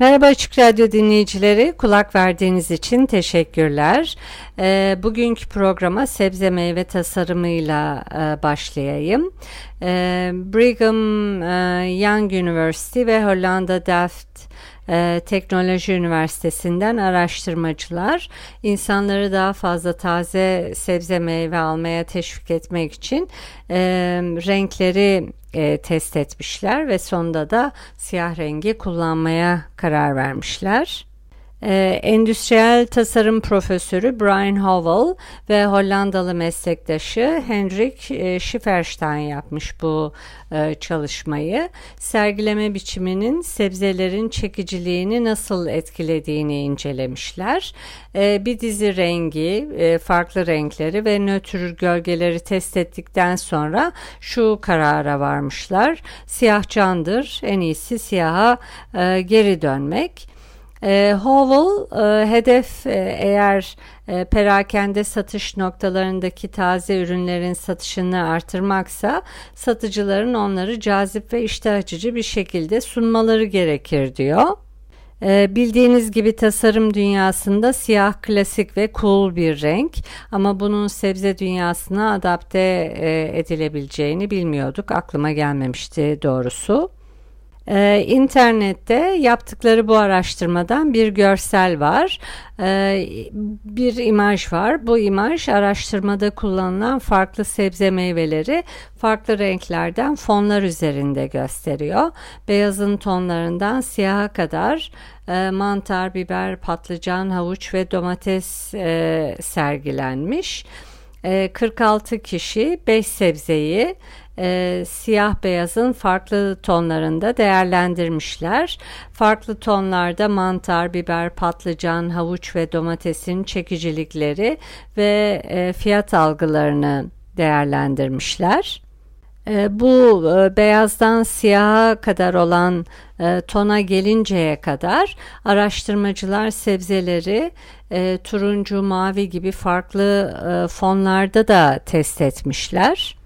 Merhaba Açık Radyo dinleyicileri, kulak verdiğiniz için teşekkürler. E, bugünkü programa sebze meyve tasarımıyla e, başlayayım. E, Brigham e, Young University ve Hollanda Delft e, Teknoloji Üniversitesi'nden araştırmacılar insanları daha fazla taze sebze meyve almaya teşvik etmek için e, renkleri e, test etmişler ve sonunda da siyah rengi kullanmaya karar vermişler. Ee, endüstriyel tasarım profesörü Brian Howell ve Hollandalı meslektaşı Hendrik e, Schifferstein yapmış bu e, çalışmayı. Sergileme biçiminin sebzelerin çekiciliğini nasıl etkilediğini incelemişler. E, bir dizi rengi, e, farklı renkleri ve nötr gölgeleri test ettikten sonra şu karara varmışlar. Siyah candır, en iyisi siyaha geri dönmek. E, Howell e, hedef e, eğer e, perakende satış noktalarındaki taze ürünlerin satışını artırmaksa satıcıların onları cazip ve iştah açıcı bir şekilde sunmaları gerekir diyor. E, bildiğiniz gibi tasarım dünyasında siyah klasik ve cool bir renk ama bunun sebze dünyasına adapte e, edilebileceğini bilmiyorduk. Aklıma gelmemişti doğrusu. Ee, internette yaptıkları bu araştırmadan bir görsel var, ee, bir imaj var. Bu imaj araştırmada kullanılan farklı sebze meyveleri farklı renklerden fonlar üzerinde gösteriyor. Beyazın tonlarından siyaha kadar e, mantar, biber, patlıcan, havuç ve domates e, sergilenmiş. 46 e, kişi 5 sebzeyi e, siyah beyazın farklı tonlarında değerlendirmişler. Farklı tonlarda mantar, biber, patlıcan, havuç ve domatesin çekicilikleri ve e, fiyat algılarını değerlendirmişler. E, bu e, beyazdan siyaha kadar olan e, tona gelinceye kadar araştırmacılar sebzeleri turuncu, mavi gibi farklı fonlarda da test etmişler.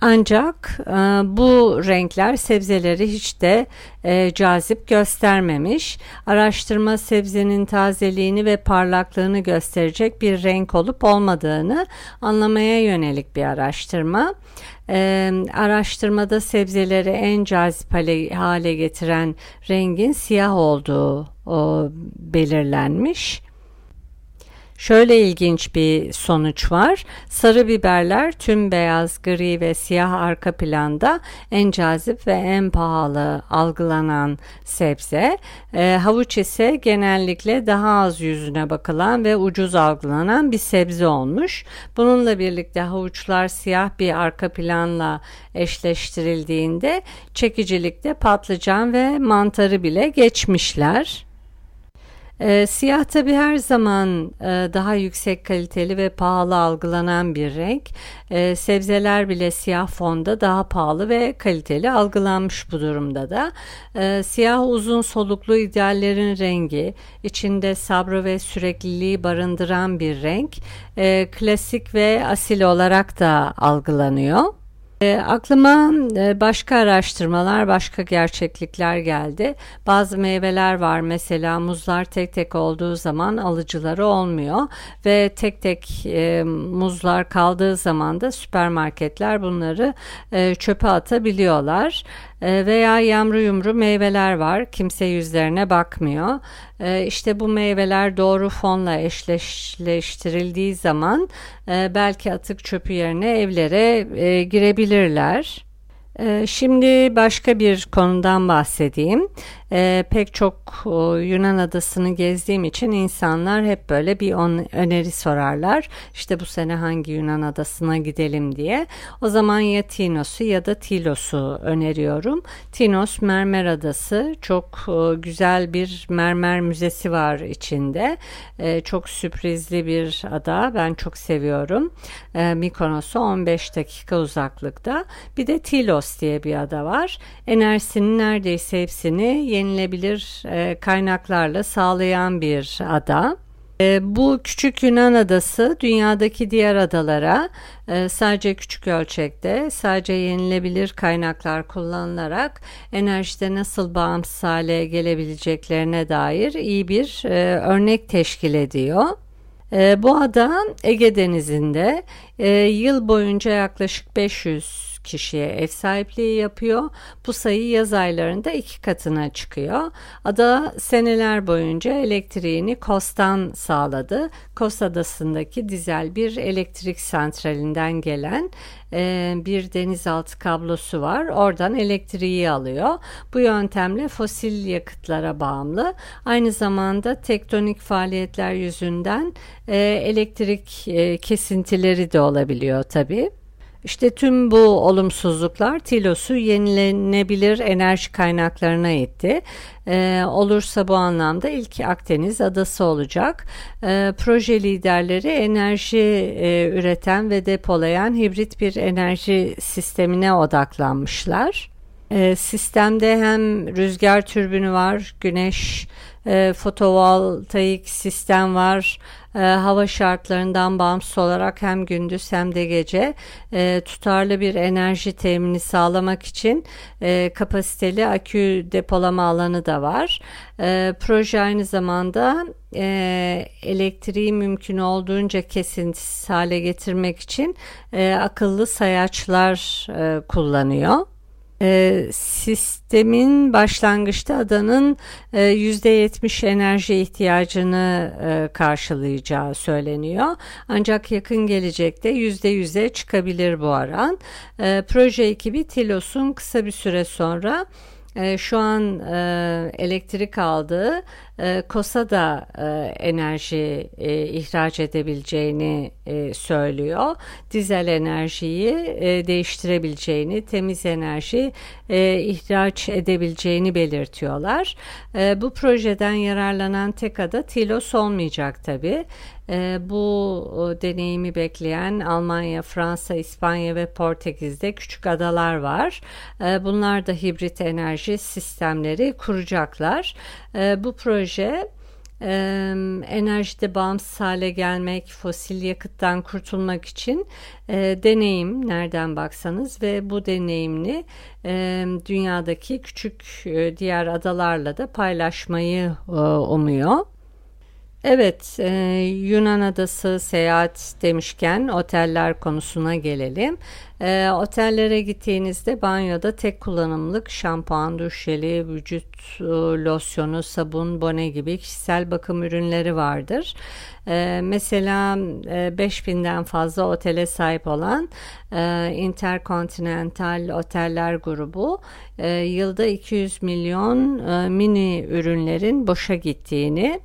Ancak e, bu renkler sebzeleri hiç de e, cazip göstermemiş. Araştırma sebzenin tazeliğini ve parlaklığını gösterecek bir renk olup olmadığını anlamaya yönelik bir araştırma. E, araştırmada sebzeleri en cazip hale, hale getiren rengin siyah olduğu o, belirlenmiş. Şöyle ilginç bir sonuç var. Sarı biberler tüm beyaz, gri ve siyah arka planda en cazip ve en pahalı algılanan sebze. E, havuç ise genellikle daha az yüzüne bakılan ve ucuz algılanan bir sebze olmuş. Bununla birlikte havuçlar siyah bir arka planla eşleştirildiğinde çekicilikte patlıcan ve mantarı bile geçmişler. E, siyah tabi her zaman e, daha yüksek kaliteli ve pahalı algılanan bir renk. E, sebzeler bile siyah fonda daha pahalı ve kaliteli algılanmış bu durumda da. E, siyah uzun soluklu ideallerin rengi, içinde sabrı ve sürekliliği barındıran bir renk. E, klasik ve asil olarak da algılanıyor. E, aklıma e, başka araştırmalar, başka gerçeklikler geldi. Bazı meyveler var mesela muzlar tek tek olduğu zaman alıcıları olmuyor ve tek tek e, muzlar kaldığı zaman da süpermarketler bunları e, çöpe atabiliyorlar. Ee, veya yamru yumru meyveler var. Kimse yüzlerine bakmıyor. Ee, işte bu meyveler doğru fonla eşleştirildiği zaman e, belki atık çöpü yerine evlere e, girebilirler. Ee, şimdi başka bir konudan bahsedeyim. Ee, pek çok Yunan adasını gezdiğim için insanlar hep böyle bir öneri sorarlar. İşte bu sene hangi Yunan adasına gidelim diye. O zaman ya Tinos'u ya da Tilos'u öneriyorum. Tinos Mermer Adası çok güzel bir mermer müzesi var içinde. Ee, çok sürprizli bir ada. Ben çok seviyorum. Mikonos'a 15 dakika uzaklıkta. Bir de Tilos diye bir ada var. Enerjisinin neredeyse hepsini yenilebilir e, kaynaklarla sağlayan bir ada. E, bu küçük Yunan adası dünyadaki diğer adalara e, sadece küçük ölçekte, sadece yenilebilir kaynaklar kullanılarak enerjide nasıl bağımsız hale gelebileceklerine dair iyi bir örnek teşkil ediyor. Bu ada Ege Denizi'nde yıl boyunca yaklaşık 500 kişiye ev sahipliği yapıyor. Bu sayı yaz aylarında iki katına çıkıyor. Ada seneler boyunca elektriğini KOS'tan sağladı. KOS adasındaki dizel bir elektrik santralinden gelen e, bir denizaltı kablosu var. Oradan elektriği alıyor. Bu yöntemle fosil yakıtlara bağımlı. Aynı zamanda tektonik faaliyetler yüzünden e, elektrik e, kesintileri de olabiliyor tabii. İşte tüm bu olumsuzluklar Tilos'u yenilenebilir enerji kaynaklarına itti. Ee, olursa bu anlamda ilk Akdeniz adası olacak. Ee, proje liderleri enerji e, üreten ve depolayan hibrit bir enerji sistemine odaklanmışlar. Ee, sistemde hem rüzgar türbünü var, güneş e, fotovoltaik sistem var. E, hava şartlarından bağımsız olarak hem gündüz hem de gece e, tutarlı bir enerji temini sağlamak için e, kapasiteli akü depolama alanı da var. E, proje aynı zamanda e, elektriği mümkün olduğunca kesintisiz hale getirmek için e, akıllı sayaçlar e, kullanıyor e, sistemin başlangıçta adanın e, %70 enerji ihtiyacını e, karşılayacağı söyleniyor. Ancak yakın gelecekte %100'e çıkabilir bu oran. E, proje ekibi Tilos'un kısa bir süre sonra e, şu an e, elektrik aldığı e, KOS'a da e, enerji e, ihraç edebileceğini e, söylüyor. Dizel enerjiyi e, değiştirebileceğini, temiz enerji e, ihraç edebileceğini belirtiyorlar. Bu projeden yararlanan tek ada Tilos olmayacak tabi. E, bu deneyimi bekleyen Almanya, Fransa, İspanya ve Portekiz'de küçük adalar var. Bunlar da hibrit enerji sistemleri kuracaklar. Bu proje e, enerjide bağımsız hale gelmek, fosil yakıttan kurtulmak için deneyim nereden baksanız ve bu deneyimini e, dünyadaki küçük diğer adalarla da paylaşmayı umuyor. Evet, e, Yunan adası seyahat demişken oteller konusuna gelelim. E, otellere gittiğinizde banyoda tek kullanımlık şampuan, duş jeli, vücut e, losyonu, sabun, bone gibi kişisel bakım ürünleri vardır. E, mesela e, 5000'den fazla otele sahip olan e, Intercontinental Oteller grubu e, yılda 200 milyon e, mini ürünlerin boşa gittiğini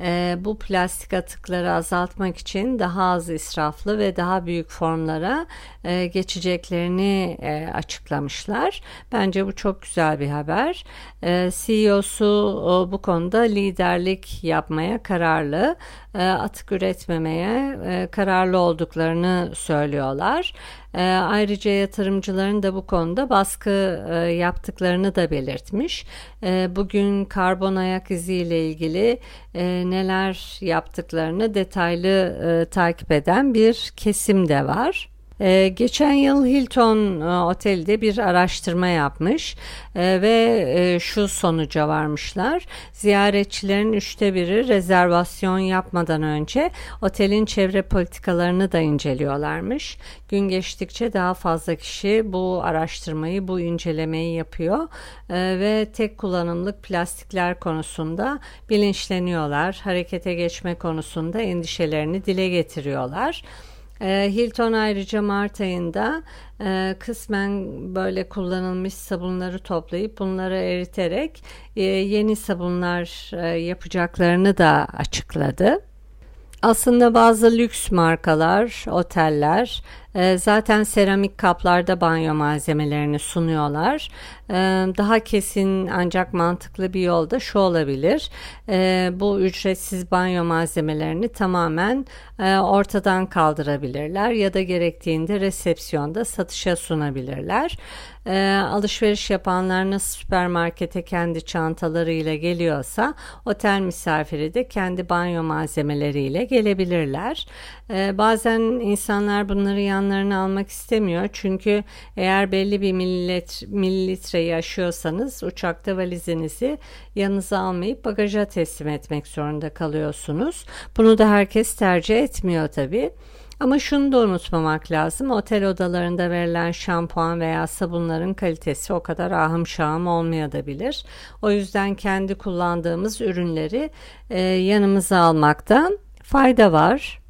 e, bu plastik atıkları azaltmak için daha az israflı ve daha büyük formlara e, geçeceklerini e, açıklamışlar. Bence bu çok güzel bir haber. E, CEO'su e, bu konuda liderlik yapmaya kararlı, e, atık üretmemeye e, kararlı olduklarını söylüyorlar. E, ayrıca yatırımcıların da bu konuda baskı e, yaptıklarını da belirtmiş. E, bugün karbon ayak izi ile ilgili e, neler yaptıklarını detaylı e, takip eden bir kesim de var. Ee, geçen yıl Hilton e, Oteli'de bir araştırma yapmış e, ve e, şu sonuca varmışlar. Ziyaretçilerin üçte biri rezervasyon yapmadan önce otelin çevre politikalarını da inceliyorlarmış. Gün geçtikçe daha fazla kişi bu araştırmayı, bu incelemeyi yapıyor e, ve tek kullanımlık plastikler konusunda bilinçleniyorlar. Harekete geçme konusunda endişelerini dile getiriyorlar. E, Hilton ayrıca Mart ayında e, kısmen böyle kullanılmış sabunları toplayıp bunları eriterek e, yeni sabunlar e, yapacaklarını da açıkladı. Aslında bazı lüks markalar, oteller e, zaten seramik kaplarda banyo malzemelerini sunuyorlar. E, daha kesin ancak mantıklı bir yolda şu olabilir. E, bu ücretsiz banyo malzemelerini tamamen ortadan kaldırabilirler ya da gerektiğinde resepsiyonda satışa sunabilirler. alışveriş yapanlar nasıl süpermarkete kendi çantalarıyla geliyorsa otel misafiri de kendi banyo malzemeleriyle gelebilirler. bazen insanlar bunları yan yanlarına almak istemiyor. Çünkü eğer belli bir millet, mililitreyi aşıyorsanız uçakta valizinizi yanınıza almayıp bagaja teslim etmek zorunda kalıyorsunuz. Bunu da herkes tercih etmiyor tabii. Ama şunu da unutmamak lazım. Otel odalarında verilen şampuan veya sabunların kalitesi o kadar ahım şahım olmayabilir. O yüzden kendi kullandığımız ürünleri e, yanımıza almaktan fayda var.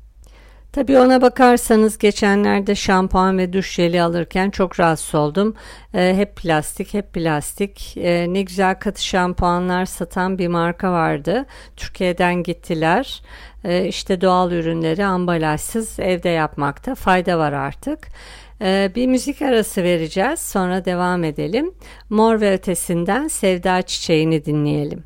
Tabii ona bakarsanız geçenlerde şampuan ve duş jeli alırken çok rahatsız oldum. E, hep plastik, hep plastik. E, ne güzel katı şampuanlar satan bir marka vardı. Türkiye'den gittiler. E, işte doğal ürünleri ambalajsız evde yapmakta fayda var artık. E, bir müzik arası vereceğiz. Sonra devam edelim. Mor ve ötesinden Sevda Çiçeğini dinleyelim.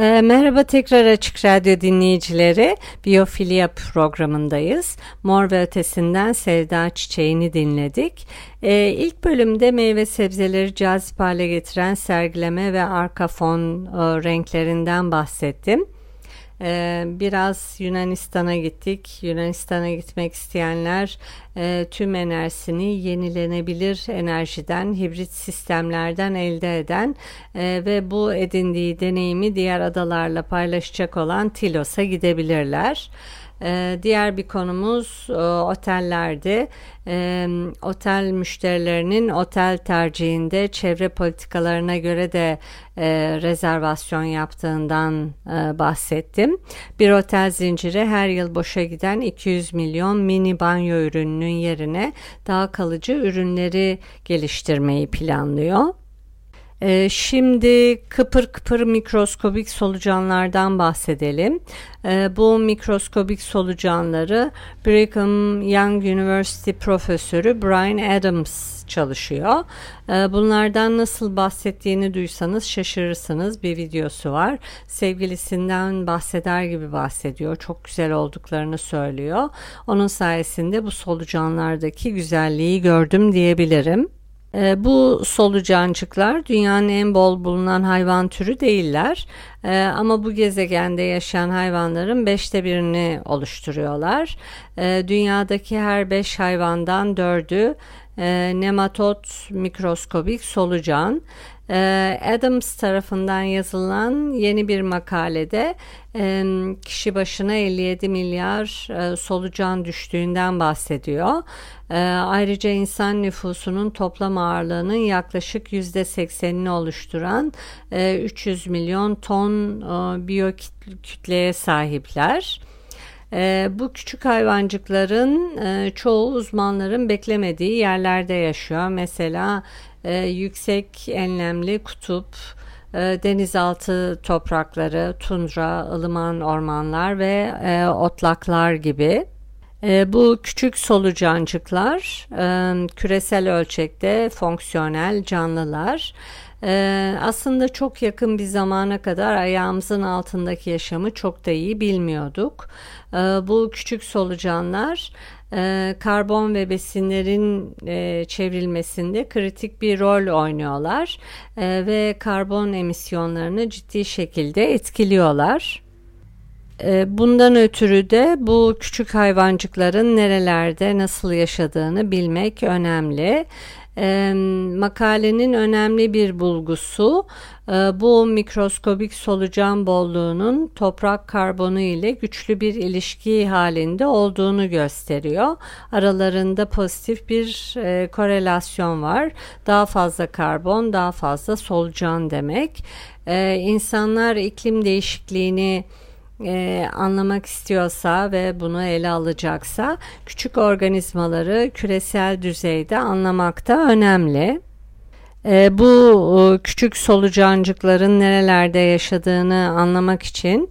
E, merhaba tekrar Açık Radyo dinleyicileri. Biyofilya programındayız. Mor ve Ötesinden Sevda Çiçeğini dinledik. E, ilk bölümde meyve sebzeleri cazip hale getiren sergileme ve arka fon e, renklerinden bahsettim. Ee, biraz Yunanistan'a gittik. Yunanistan'a gitmek isteyenler e, tüm enerjisini yenilenebilir enerjiden, hibrit sistemlerden elde eden e, ve bu edindiği deneyimi diğer adalarla paylaşacak olan Tilos'a gidebilirler. Ee, diğer bir konumuz e, otellerdi. Ee, otel müşterilerinin otel tercihinde çevre politikalarına göre de e, rezervasyon yaptığından e, bahsettim. Bir otel zinciri her yıl boşa giden 200 milyon mini banyo ürününün yerine daha kalıcı ürünleri geliştirmeyi planlıyor. Ee, şimdi kıpır kıpır mikroskobik solucanlardan bahsedelim. Ee, bu mikroskobik solucanları Brigham Young University profesörü Brian Adams çalışıyor. Ee, bunlardan nasıl bahsettiğini duysanız şaşırırsınız. Bir videosu var. Sevgilisinden bahseder gibi bahsediyor. Çok güzel olduklarını söylüyor. Onun sayesinde bu solucanlardaki güzelliği gördüm diyebilirim. E, bu solucancıklar dünyanın en bol bulunan hayvan türü değiller. E, ama bu gezegende yaşayan hayvanların beşte birini oluşturuyorlar. E, dünyadaki her beş hayvandan dördü e, nematot mikroskobik solucan. Ee, Adams tarafından yazılan yeni bir makalede kişi başına 57 milyar e, solucan düştüğünden bahsediyor. Ayrıca insan nüfusunun toplam ağırlığının yaklaşık %80'ini oluşturan 300 e, milyon ton e, biyokütleye sahipler. E, bu küçük hayvancıkların e, çoğu uzmanların beklemediği yerlerde yaşıyor. Mesela e, yüksek enlemli kutup, e, denizaltı toprakları, tundra, ılıman ormanlar ve e, otlaklar gibi. E, bu küçük solucancıklar e, küresel ölçekte fonksiyonel canlılar. Ee, aslında çok yakın bir zamana kadar ayağımızın altındaki yaşamı çok da iyi bilmiyorduk. Ee, bu küçük solucanlar e, karbon ve besinlerin e, çevrilmesinde kritik bir rol oynuyorlar e, ve karbon emisyonlarını ciddi şekilde etkiliyorlar. E, bundan ötürü de bu küçük hayvancıkların nerelerde nasıl yaşadığını bilmek önemli e, makalenin önemli bir bulgusu e, bu mikroskobik solucan bolluğunun toprak karbonu ile güçlü bir ilişki halinde olduğunu gösteriyor. Aralarında pozitif bir e, korelasyon var. Daha fazla karbon, daha fazla solucan demek. E, insanlar iklim değişikliğini e, anlamak istiyorsa ve bunu ele alacaksa küçük organizmaları küresel düzeyde anlamakta önemli. E, bu küçük solucancıkların nerelerde yaşadığını anlamak için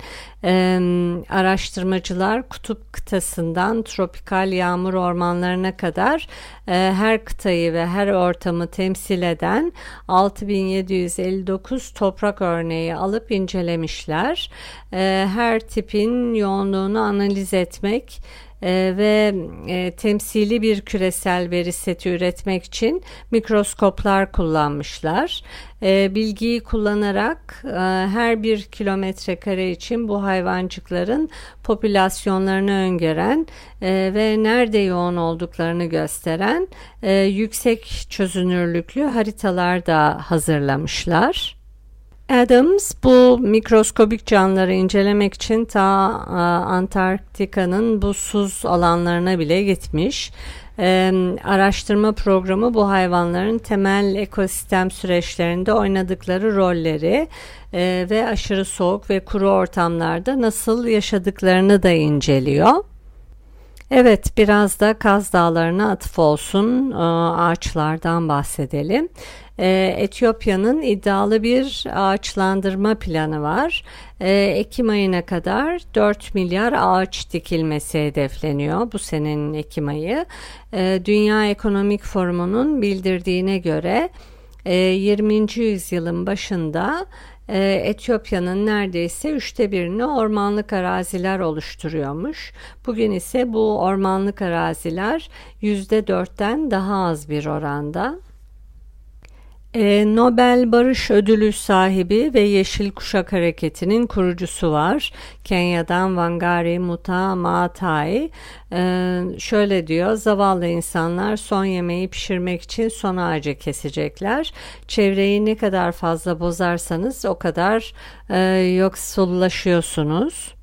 araştırmacılar kutup kıtasından tropikal yağmur ormanlarına kadar e, her kıtayı ve her ortamı temsil eden 6759 toprak örneği alıp incelemişler. E, her tipin yoğunluğunu analiz etmek e, ve e, temsili bir küresel veri seti üretmek için mikroskoplar kullanmışlar. E, bilgiyi kullanarak e, her bir kilometre kare için bu hayvancıkların popülasyonlarını öngören e, ve nerede yoğun olduklarını gösteren yüksek çözünürlüklü haritalar da hazırlamışlar. Adams bu mikroskobik canlıları incelemek için ta Antarktika'nın buzsuz alanlarına bile gitmiş. Ee, araştırma programı bu hayvanların temel ekosistem süreçlerinde oynadıkları rolleri e, ve aşırı soğuk ve kuru ortamlarda nasıl yaşadıklarını da inceliyor. Evet biraz da Kaz Dağları'na atıf olsun ağaçlardan bahsedelim. Ee, Etiyopya'nın iddialı bir ağaçlandırma planı var. Ee, Ekim ayına kadar 4 milyar ağaç dikilmesi hedefleniyor bu senenin Ekim ayı. Dünya Ekonomik Forumu'nun bildirdiğine göre 20. yüzyılın başında e, Etiyopya'nın neredeyse üçte birini ormanlık araziler oluşturuyormuş. Bugün ise bu ormanlık araziler yüzde dörtten daha az bir oranda. E, Nobel Barış Ödülü sahibi ve Yeşil Kuşak Hareketi'nin kurucusu var. Kenya'dan Wangari Muta Maatai. E, şöyle diyor, zavallı insanlar son yemeği pişirmek için son ağacı kesecekler. Çevreyi ne kadar fazla bozarsanız o kadar e, yoksullaşıyorsunuz.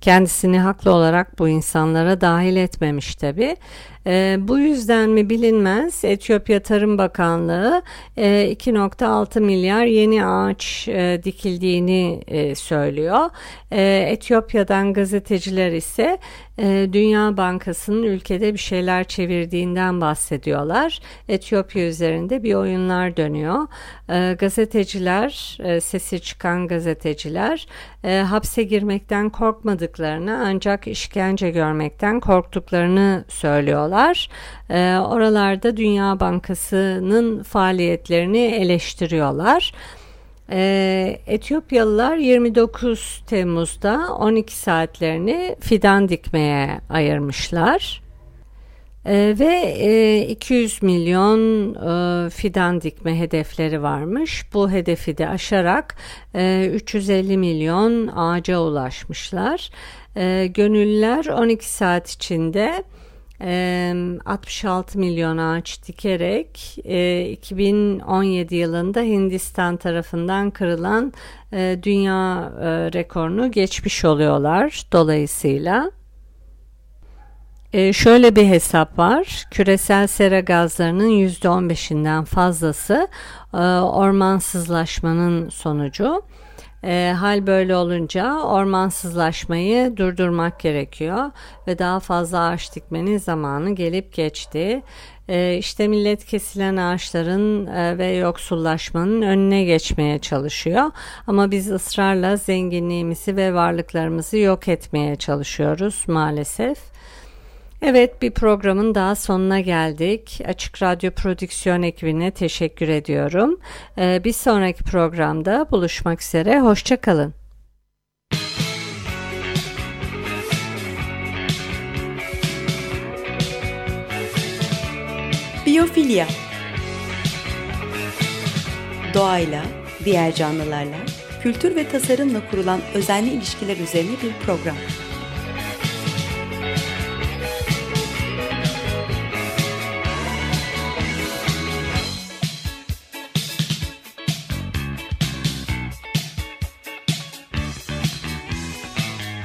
Kendisini haklı olarak bu insanlara dahil etmemiş tabi. E, bu yüzden mi bilinmez Etiyopya Tarım Bakanlığı e, 2.6 milyar yeni ağaç e, dikildiğini e, söylüyor. E, Etiyopya'dan gazeteciler ise e, Dünya Bankası'nın ülkede bir şeyler çevirdiğinden bahsediyorlar. Etiyopya üzerinde bir oyunlar dönüyor. E, gazeteciler, e, sesi çıkan gazeteciler e, hapse girmekten korkmadıklarını ancak işkence görmekten korktuklarını söylüyorlar yapıyorlar. E, oralarda Dünya Bankası'nın faaliyetlerini eleştiriyorlar. E, Etiyopyalılar 29 Temmuz'da 12 saatlerini fidan dikmeye ayırmışlar. Ee, ve e, 200 milyon e, fidan dikme hedefleri varmış. Bu hedefi de aşarak e, 350 milyon ağaca ulaşmışlar. E, gönüllüler 12 saat içinde 66 milyon ağaç dikerek 2017 yılında Hindistan tarafından kırılan dünya rekorunu geçmiş oluyorlar dolayısıyla. şöyle bir hesap var. Küresel sera gazlarının %15'inden fazlası ormansızlaşmanın sonucu. E, hal böyle olunca ormansızlaşmayı durdurmak gerekiyor ve daha fazla ağaç dikmenin zamanı gelip geçti. E, işte millet kesilen ağaçların e, ve yoksullaşmanın önüne geçmeye çalışıyor. Ama biz ısrarla zenginliğimizi ve varlıklarımızı yok etmeye çalışıyoruz maalesef. Evet bir programın daha sonuna geldik. Açık Radyo Prodüksiyon ekibine teşekkür ediyorum. Ee, bir sonraki programda buluşmak üzere. Hoşçakalın. Biyofilya Doğayla, diğer canlılarla, kültür ve tasarımla kurulan özenli ilişkiler üzerine bir program.